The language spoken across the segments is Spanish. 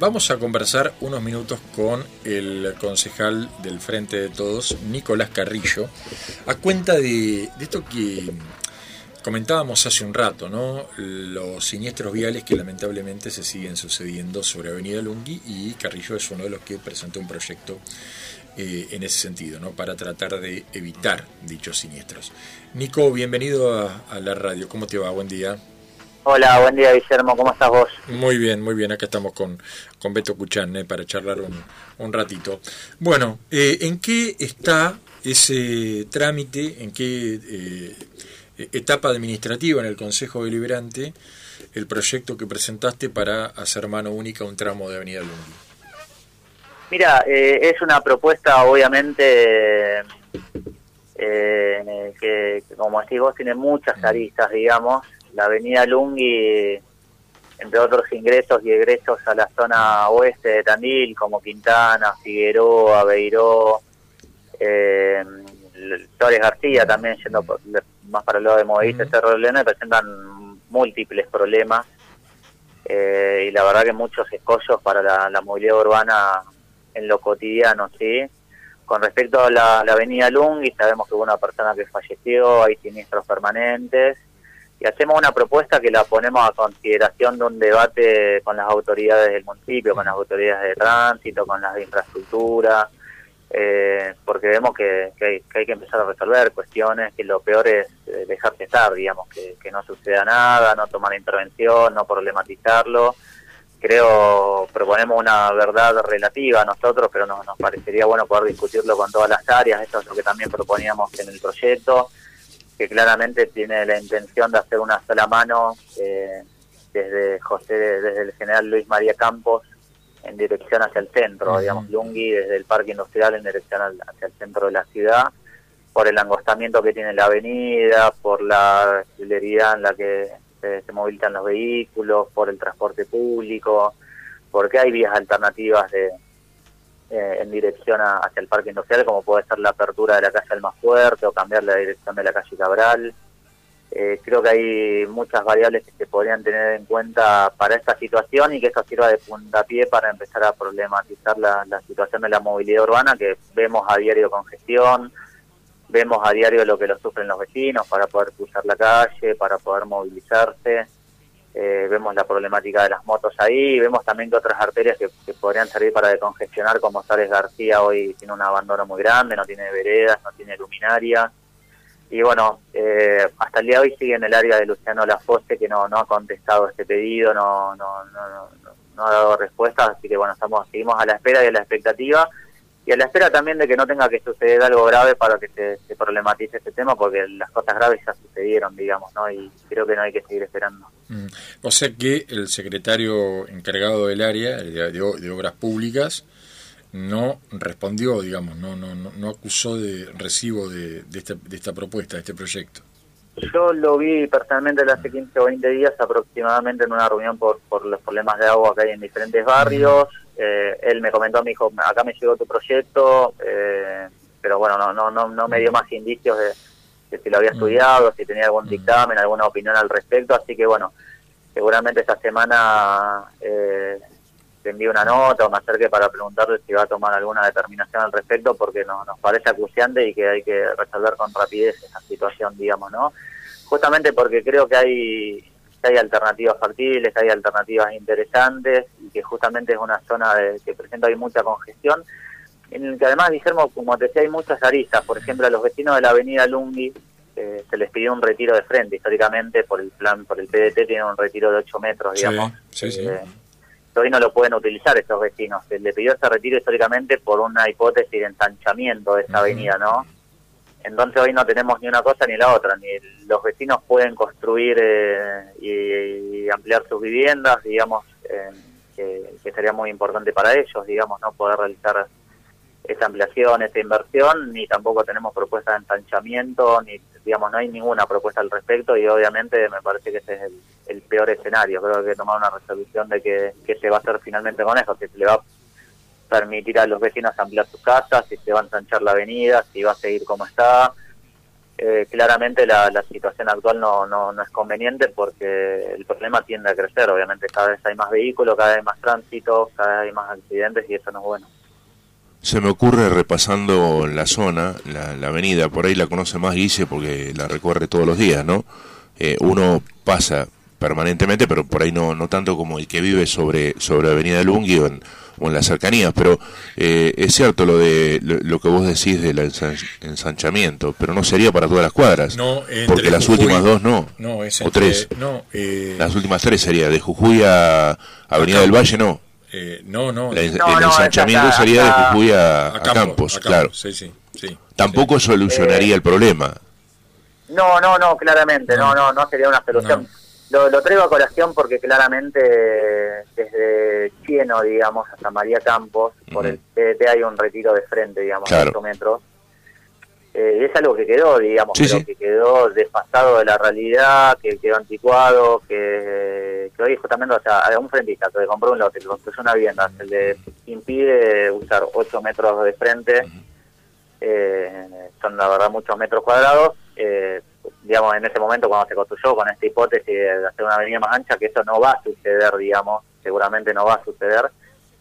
vamos a conversar unos minutos con el concejal del Frente de Todos, Nicolás Carrillo, a cuenta de, esto que comentábamos hace un rato, ¿no? Los siniestros viales que lamentablemente se siguen sucediendo sobre Avenida Lungui y Carrillo es uno de los que presentó un proyecto eh, en ese sentido, ¿no? Para tratar de evitar dichos siniestros. Nico, bienvenido a, a la radio. ¿Cómo te va? Buen día. Hola, buen día Guillermo, ¿cómo estás vos? Muy bien, muy bien, acá estamos con, con Beto Cuchán eh, para charlar un, ratito. Bueno, eh, ¿en qué está ese trámite, en qué eh, etapa administrativa en el Consejo Deliberante el proyecto que presentaste para hacer mano única un tramo de Avenida Lungi? Mira, es una propuesta obviamente que, como decís vos, tiene muchas mm. aristas, digamos, la avenida Lungui, entre otros ingresos y egresos a la zona oeste de Tandil, como Quintana, Figueroa, Beiró, eh, Torres García también, yendo más para el lado de Moviste, Cerro León, presentan múltiples problemas eh, y la verdad que muchos escollos para la, movilidad urbana en lo cotidiano, ¿sí? Con respecto a la, la avenida Lungui, sabemos que hubo una persona que falleció, hay siniestros permanentes, y hacemos una propuesta que la ponemos a consideración de un debate con las autoridades del municipio, con las autoridades de tránsito, con las de infraestructura, eh, porque vemos que, hay, que, empezar a resolver cuestiones que lo peor es eh, dejarse estar, digamos, que, no suceda nada, no tomar intervención, no problematizarlo. Creo, proponemos una verdad relativa a nosotros, pero nos parecería bueno poder discutirlo con todas las áreas, esto es lo que también proponíamos en el proyecto que claramente tiene la intención de hacer una sola mano eh, desde José, desde el general Luis María Campos en dirección hacia el centro, digamos, Lungui desde el parque industrial en dirección hacia el centro de la ciudad, por el angostamiento que tiene la avenida, por la celeridad en la que se, se movilizan los vehículos, por el transporte público, porque hay vías alternativas de, eh, en dirección hacia el parque industrial, como puede ser la apertura de la calle El Más Fuerte o cambiar la dirección de la calle Cabral. Eh, creo que hay muchas variables que se podrían tener en cuenta para esta situación y que eso sirva de puntapié para empezar a problematizar la, la situación de la movilidad urbana, que vemos a diario congestión, vemos a diario lo que lo sufren los vecinos para poder cruzar la calle, para poder movilizarse. Eh, vemos la problemática de las motos ahí, vemos también que otras arterias que, podrían servir para decongestionar, como Sales García hoy tiene un abandono muy grande, no tiene veredas, no tiene luminaria. Y bueno, eh, hasta el día de hoy sigue en el área de Luciano Lafosse que no, no ha contestado este pedido, no, no, no, no, ha dado respuesta, así que bueno, estamos seguimos a la espera y a la expectativa y a la espera también de que no tenga que suceder algo grave para que se, problematice este tema, porque las cosas graves ya sucedieron, digamos, ¿no? Y creo que no hay que seguir esperando. Mm. O sea que el secretario encargado del área de, Obras Públicas no respondió, digamos, no, no, no, acusó de recibo de, de, esta, de esta propuesta, de este proyecto. Yo lo vi personalmente hace 15 o 20 días aproximadamente en una reunión por, por los problemas de agua que hay en diferentes barrios. Eh, él me comentó, me dijo, acá me llegó tu proyecto, eh, pero bueno, no, no, no, no me dio más indicios de, si lo había estudiado, si tenía algún dictamen, alguna opinión al respecto, así que bueno, seguramente esta semana eh, te envío una nota o me acerque para preguntarle si va a tomar alguna determinación al respecto, porque no, nos parece acuciante y que hay que resolver con rapidez esa situación, digamos, ¿no? Justamente porque creo que hay que hay alternativas factibles, que hay alternativas interesantes y que justamente es una zona de, que presenta hay mucha congestión, en el que además, Guillermo, como te decía, hay muchas aristas. Por ejemplo, a los vecinos de la avenida Lungui eh, se les pidió un retiro de frente. Históricamente, por el plan, por el PDT, tienen un retiro de 8 metros, digamos. Sí, sí, eh, hoy no lo pueden utilizar estos vecinos. Se les pidió ese retiro históricamente por una hipótesis de ensanchamiento de esa avenida, ¿no? Entonces hoy no tenemos ni una cosa ni la otra, ni los vecinos pueden construir eh, y, ampliar sus viviendas, digamos, eh, que, sería muy importante para ellos, digamos, no poder realizar esa ampliación, esa inversión, ni tampoco tenemos propuesta de ensanchamiento, ni, digamos, no hay ninguna propuesta al respecto y obviamente me parece que ese es el, peor escenario. Creo que tomar una resolución de que, que se va a hacer finalmente con eso, que se le va permitir a los vecinos ampliar sus casas, si se va a ensanchar la avenida, si va a seguir como está. eh, claramente la, la, situación actual no, no, no, es conveniente porque el problema tiende a crecer. Obviamente cada vez hay más vehículos, cada vez hay más tránsito, cada vez hay más accidentes y eso no es bueno. Se me ocurre repasando la zona, la, la avenida, por ahí la conoce más Guille porque la recorre todos los días, ¿no? Eh, uno pasa permanentemente, pero por ahí no, no tanto como el que vive sobre, sobre Avenida Lungui o en, o en las cercanías, pero eh, es cierto lo de lo, que vos decís del ensanchamiento, pero no sería para todas las cuadras, no, porque las últimas dos no, no es o tres, no, eh, las últimas tres sería de Jujuy a Avenida del Valle no. Eh, no, no, el ensanchamiento sería de Jujuy a, Campos, claro. Sí, sí, sí, Tampoco solucionaría el problema. No, no, no, claramente, no, no, no, sería una solución. Lo, lo, traigo a colación porque claramente desde Chieno, digamos, hasta María Campos, por el TDT hay un retiro de frente, digamos, de 8 metros. Eh, es algo que quedó, digamos, pero que quedó desfasado de la realidad, que quedó anticuado, que, que hoy justamente, o sea, un frentista que compró un lote, que construyó una vivienda, se le impide usar 8 metros de frente, eh, son la verdad muchos metros cuadrados, eh, digamos, en ese momento cuando se construyó con esta hipótesis de hacer una avenida más ancha, que eso no va a suceder, digamos, seguramente no va a suceder.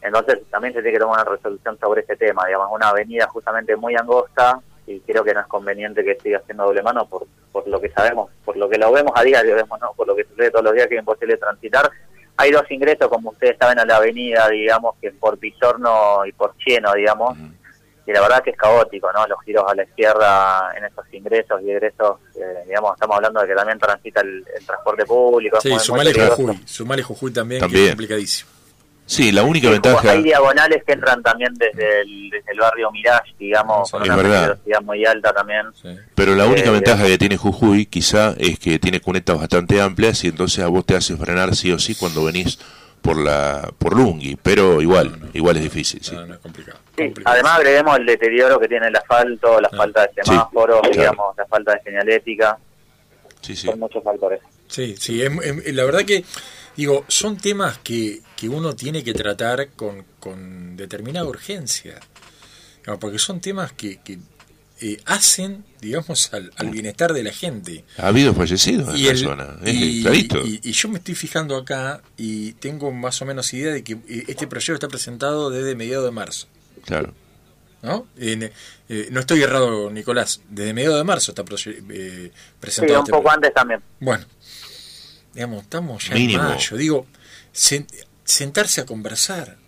Entonces también se tiene que tomar una resolución sobre este tema, digamos, una avenida justamente muy angosta y creo que no es conveniente que siga siendo doble mano por, por lo que sabemos, por lo que lo vemos a diario, vemos, ¿no? por lo que sucede todos los días que es imposible transitar. Hay dos ingresos, como ustedes saben, a la avenida, digamos, que por Pisorno y por Chieno, digamos, y la verdad que es caótico, ¿no? Los giros a la izquierda en esos ingresos y egresos, eh, digamos, estamos hablando de que también transita el, transporte público. Sí, sumale Jujuy, sumale Jujuy también, también, que es complicadísimo. Sí, la única ventaja... Hay diagonales que entran también desde el, desde el barrio Mirage, digamos, con una velocidad muy alta también. Pero la única eh, ventaja que tiene Jujuy quizá es que tiene cunetas bastante amplias y entonces a vos te hace frenar sí o sí cuando venís por la por Lungi, pero igual, igual es difícil. Sí. es complicado. además agreguemos el deterioro que tiene el asfalto, la ah. falta de semáforos, digamos, la falta de señalética. Sí, sí. Son muchos factores. Sí, sí, la verdad que, digo, son temas que, que uno tiene que tratar con, con determinada urgencia. porque son temas que, que eh, hacen, digamos, al, bienestar de la gente. Ha habido fallecidos en la zona, y, y, yo me estoy fijando acá y tengo más o menos idea de que eh, este proyecto está presentado desde mediados de marzo. Claro. ¿No? Eh, no estoy errado, Nicolás. Desde mediados de marzo está presentado. Sí, un este poco antes también. Bueno, digamos, estamos ya en mayo. Digo, sentarse a conversar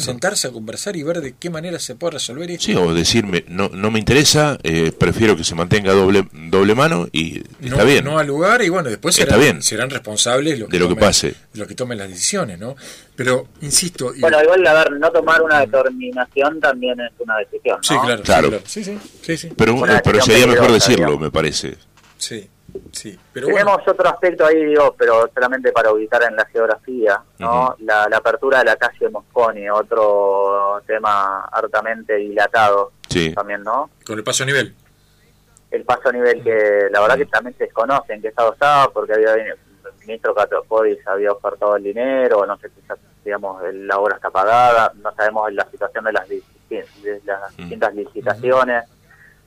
sentarse a conversar y ver de qué manera se puede resolver esto. Sí, o decirme, no, no me interesa, eh, prefiero que se mantenga doble doble mano y está bien. No al lugar y bueno, después serán, bien. serán responsables de lo que pase. lo que tomen las decisiones, ¿no? Pero, insisto... Bueno, igual, a ver, no tomar una determinación también es una decisión, ¿no? Sí, claro. claro. Sí, sí, sí, sí. Pero, pero sería mejor decirlo, me parece. Sí. Sí, pero Tenemos otro aspecto ahí, digo, pero solamente para ubicar en la geografía, ¿no? la, apertura de la calle Mosconi, otro tema hartamente dilatado también, ¿no? Con el paso a nivel. El paso a nivel que la verdad que también se desconoce en qué estado estaba, porque había el ministro Catopodis había ofertado el dinero, no sé si digamos, la obra está pagada, no sabemos la situación de las, de las distintas licitaciones.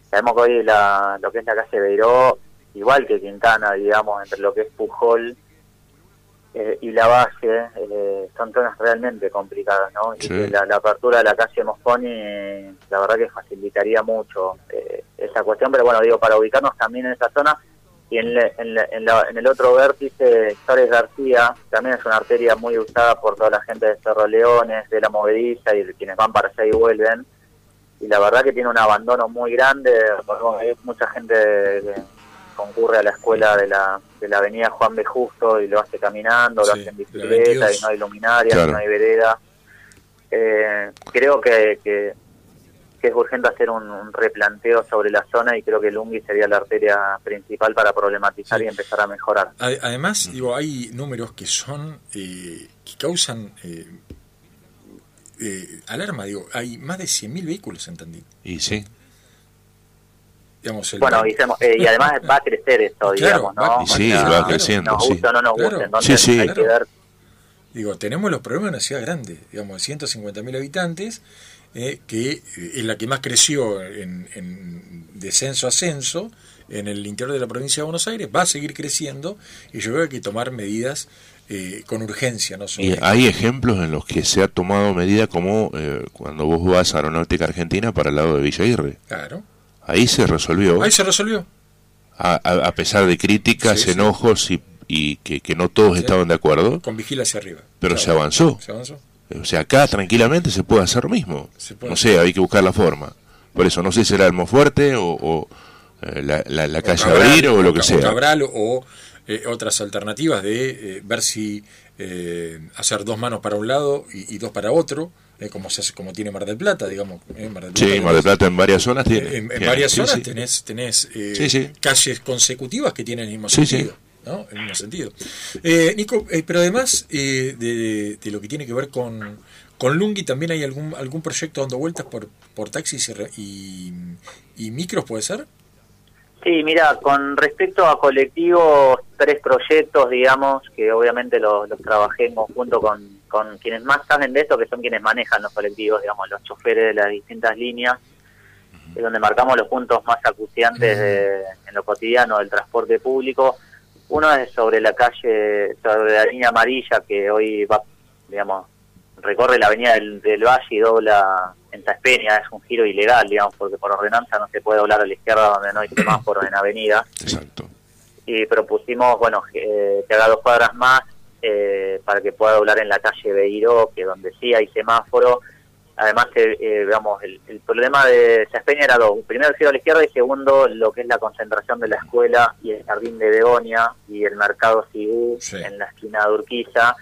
Sabemos que hoy la, lo que es la calle Beiró igual que Quintana, digamos, entre lo que es Pujol eh, y la base, eh, son zonas realmente complicadas, ¿no? Y la, apertura de la calle Mosconi, la verdad que facilitaría mucho eh, esa cuestión, pero bueno, digo, para ubicarnos también en esa zona, y en, en, el otro vértice, Torres García, también es una arteria muy usada por toda la gente de Cerro Leones, de la Movediza y de quienes van para allá y vuelven, y la verdad que tiene un abandono muy grande, hay mucha gente de, concurre a la escuela de la, de la avenida Juan B. Justo y lo hace caminando, lo hace en bicicleta y no hay luminaria, no hay vereda. Eh, creo que, que, es urgente hacer un, replanteo sobre la zona y creo que Lungui sería la arteria principal para problematizar y empezar a mejorar. Además, digo, hay números que son, eh, que causan... Eh, alarma, digo, hay más de 100.000 vehículos en Tandil. Y sí bueno, eh, y, además va a crecer esto, digamos, ¿no? sí, va creciendo. Nos gusta o no nos gusta, entonces hay que ver... Digo, tenemos los problemas de una ciudad grande, digamos, de 150.000 habitantes, eh, que es la que más creció en, descenso ascenso en el interior de la provincia de Buenos Aires, va a seguir creciendo y yo creo que hay que tomar medidas eh, con urgencia. ¿no? Y hay ejemplos en los que se ha tomado medida como eh, cuando vos vas a Aeronáutica Argentina para el lado de Villa Irre. Claro. Ahí se resolvió. Ahí se resolvió. A, a, pesar de críticas, enojos y, y que, que, no todos estaban de acuerdo. Con vigila hacia arriba. Pero se avanzó. Se avanzó. O sea, acá tranquilamente se puede hacer lo mismo. No sé, hay que buscar la forma. Por eso, no sé si será el fuerte o, o eh, la, la, la, calle Cabral, Abrir o lo que o sea. Cabral o eh, otras alternativas de eh, ver si eh, hacer dos manos para un lado y, y dos para otro, eh, como se hace, como tiene Mar del Plata, digamos. Eh, Mar del Plata, Sí, Mar del Plata en varias zonas tiene. en, en tiene, varias sí, zonas sí. tenés, tenés eh, Sí, sí. calles consecutivas que tienen el mismo Sí, sentido. ¿no? El mismo sentido. Eh, Nico, eh, pero además eh, de, de- de lo que tiene que ver con, con Lungi, también hay algún algún proyecto dando vueltas por, por taxis y, re- y, y micros, ¿puede ser? Sí, mira, con respecto a colectivos, tres proyectos, digamos, que obviamente los, los trabajemos junto con, con quienes más saben de esto, que son quienes manejan los colectivos, digamos, los choferes de las distintas líneas, es donde marcamos los puntos más acuciantes de- en lo cotidiano del transporte público. Uno es sobre la calle, sobre la línea amarilla, que hoy va, digamos, recorre la avenida del, del Valle y dobla en Taspeña, es un giro ilegal, digamos, porque por ordenanza no se puede doblar a la izquierda donde no hay semáforos en avenida. Exacto. Y propusimos, bueno, eh, que haga dos cuadras más eh, para que pueda doblar en la calle Beiró, que donde sí hay semáforo. Además, eh, digamos, el, el problema de Taspeña era dos. Primero, el giro a la izquierda y segundo, lo que es la concentración de la escuela y el jardín de Begonia y el mercado Cibú Sí. en la esquina de Urquiza.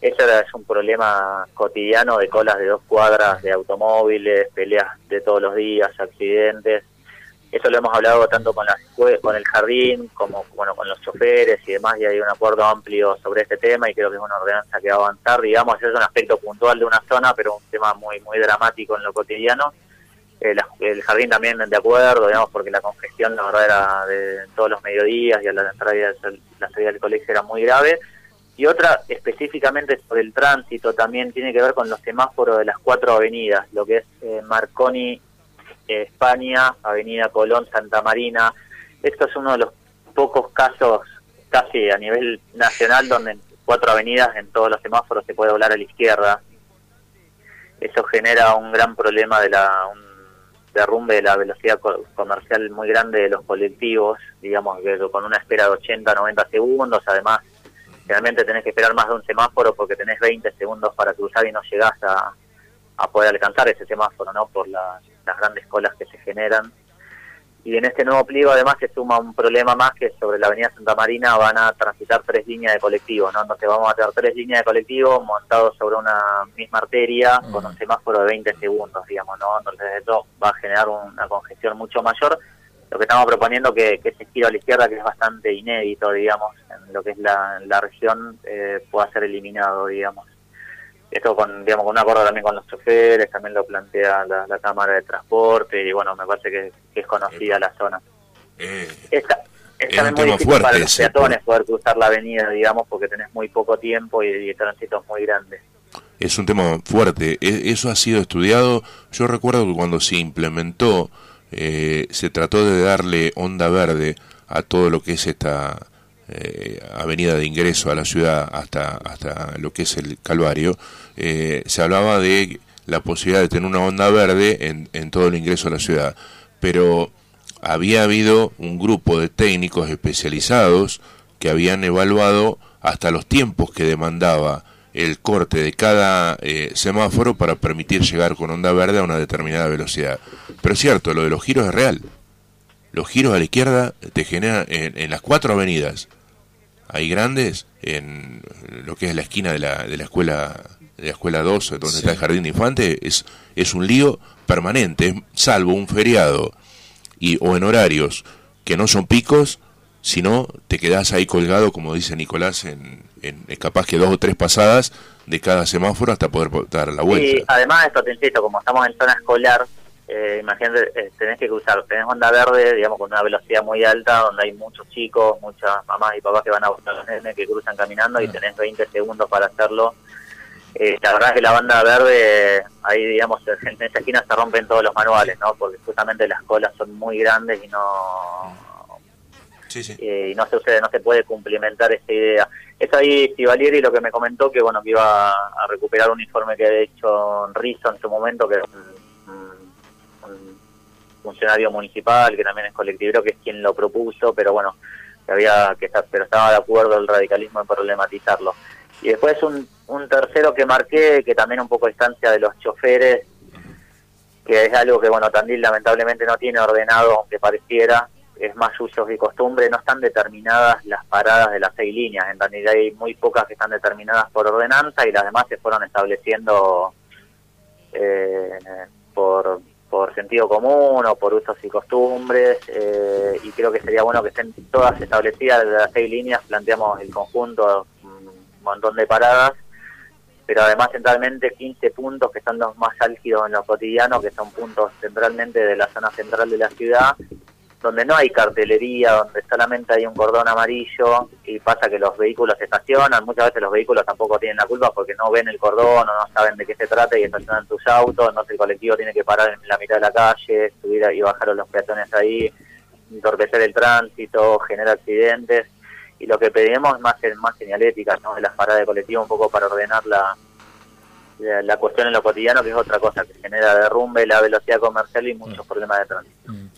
Eso era, es un problema cotidiano de colas de dos cuadras de automóviles, peleas de todos los días, accidentes. Eso lo hemos hablado tanto con, la escue- con el jardín como bueno con los choferes y demás, y hay un acuerdo amplio sobre este tema y creo que es una ordenanza que va a avanzar. Digamos, es un aspecto puntual de una zona, pero un tema muy muy dramático en lo cotidiano. Eh, la- el jardín también de acuerdo, digamos, porque la congestión, la verdad, era de todos los mediodías y a la entrada la salida del colegio era muy grave. Y otra específicamente sobre el tránsito también tiene que ver con los semáforos de las cuatro avenidas, lo que es eh, Marconi, eh, España, Avenida Colón, Santa Marina. Esto es uno de los pocos casos casi a nivel nacional donde en cuatro avenidas en todos los semáforos se puede doblar a la izquierda. Eso genera un gran problema de la un derrumbe de la velocidad co- comercial muy grande de los colectivos, digamos que con una espera de 80, 90 segundos, además generalmente tenés que esperar más de un semáforo porque tenés 20 segundos para cruzar y no llegás a, a poder alcanzar ese semáforo, ¿no? Por las, las grandes colas que se generan. Y en este nuevo pliego además se suma un problema más que sobre la avenida Santa Marina van a transitar tres líneas de colectivos, ¿no? Entonces vamos a tener tres líneas de colectivos montados sobre una misma arteria con un semáforo de 20 segundos, digamos, ¿no? Entonces esto va a generar una congestión mucho mayor. Lo que estamos proponiendo que, que ese giro a la izquierda, que es bastante inédito, digamos, en lo que es la, la región, eh, pueda ser eliminado, digamos. Esto con, digamos, con un acuerdo también con los choferes, también lo plantea la, la Cámara de Transporte y bueno, me parece que, que es conocida la zona. Eh, Esta, es Es muy tema difícil fuerte para los peatones poder cruzar la avenida, digamos, porque tenés muy poco tiempo y, y el tránsito es muy grande. es un tema fuerte. E- Eso ha sido estudiado. Yo recuerdo que cuando se implementó, eh, se trató de darle onda verde a todo lo que es esta eh, avenida de ingreso a la ciudad hasta, hasta lo que es el Calvario. Eh, se hablaba de la posibilidad de tener una onda verde en, en todo el ingreso a la ciudad. Pero había habido un grupo de técnicos especializados que habían evaluado hasta los tiempos que demandaba el corte de cada eh, semáforo para permitir llegar con onda verde a una determinada velocidad. Pero es cierto, lo de los giros es real. Los giros a la izquierda te generan en, en las cuatro avenidas. Hay grandes en lo que es la esquina de la, de la escuela de la escuela 2, donde Sí. está el jardín de infante, es, es un lío permanente, es- salvo un feriado y o en horarios que no son picos, sino te quedás ahí colgado, como dice Nicolás, en, en, en capaz que dos o tres pasadas de cada semáforo hasta poder dar la Y vuelta. además esto, te insisto, como estamos en zona escolar, eh, imagínate, eh, tenés que cruzar, tenés onda verde, digamos, con una velocidad muy alta, donde hay muchos chicos, muchas mamás y papás que van a buscar a los nenes que cruzan caminando y Ah. tenés 20 segundos para hacerlo. Eh, la verdad es que la banda verde, ahí digamos, en esa esquina se rompen todos los manuales, ¿no? Porque justamente las colas son muy grandes y no y no se ustedes no se puede cumplimentar esta idea. Es ahí Sivalieri lo que me comentó que bueno que iba a recuperar un informe que había hecho Rizzo en su momento, que funcionario municipal, que también es colectivo, que es quien lo propuso, pero bueno, había que estar, pero estaba de acuerdo el radicalismo en problematizarlo. Y después un, un tercero que marqué, que también un poco a distancia de los choferes, que es algo que, bueno, Tandil lamentablemente no tiene ordenado, aunque pareciera, es más usos y costumbre, no están determinadas las paradas de las seis líneas. En Tandil hay muy pocas que están determinadas por ordenanza y las demás se fueron estableciendo eh, por, por sentido común o por usos y costumbres. Eh, y creo que sería bueno que estén todas establecidas de las seis líneas. Planteamos el conjunto montón de paradas, pero además centralmente 15 puntos que están los más álgidos en lo cotidiano, que son puntos centralmente de la zona central de la ciudad, donde no hay cartelería, donde solamente hay un cordón amarillo y pasa que los vehículos estacionan, muchas veces los vehículos tampoco tienen la culpa porque no ven el cordón o no saben de qué se trata y estacionan sus autos, entonces el colectivo tiene que parar en la mitad de la calle, subir y bajar a los peatones ahí, entorpecer el tránsito, generar accidentes y lo que pedimos es más, más señalética, ¿no? de las paradas de colectivo un poco para ordenar la, la, cuestión en lo cotidiano, que es otra cosa, que genera derrumbe, la velocidad comercial y muchos mm. problemas de tránsito. Mm.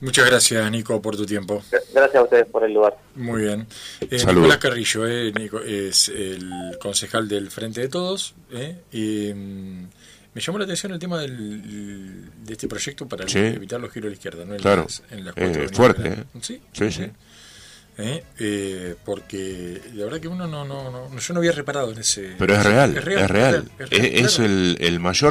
Muchas gracias, Nico, por tu tiempo. Gracias a ustedes por el lugar. Muy bien. Eh, Nicolás Carrillo, eh, es el concejal del Frente de Todos. Eh, y, mm, me llamó la atención el tema del, de este proyecto para evitar los giros a la izquierda. ¿no? claro. En las, fuerte. ¿eh? Sí, sí. sí. ¿eh? Eh, porque la verdad que uno no, no, no, yo no había reparado en ese... Pero es real, es real, es, real, es, el, el mayor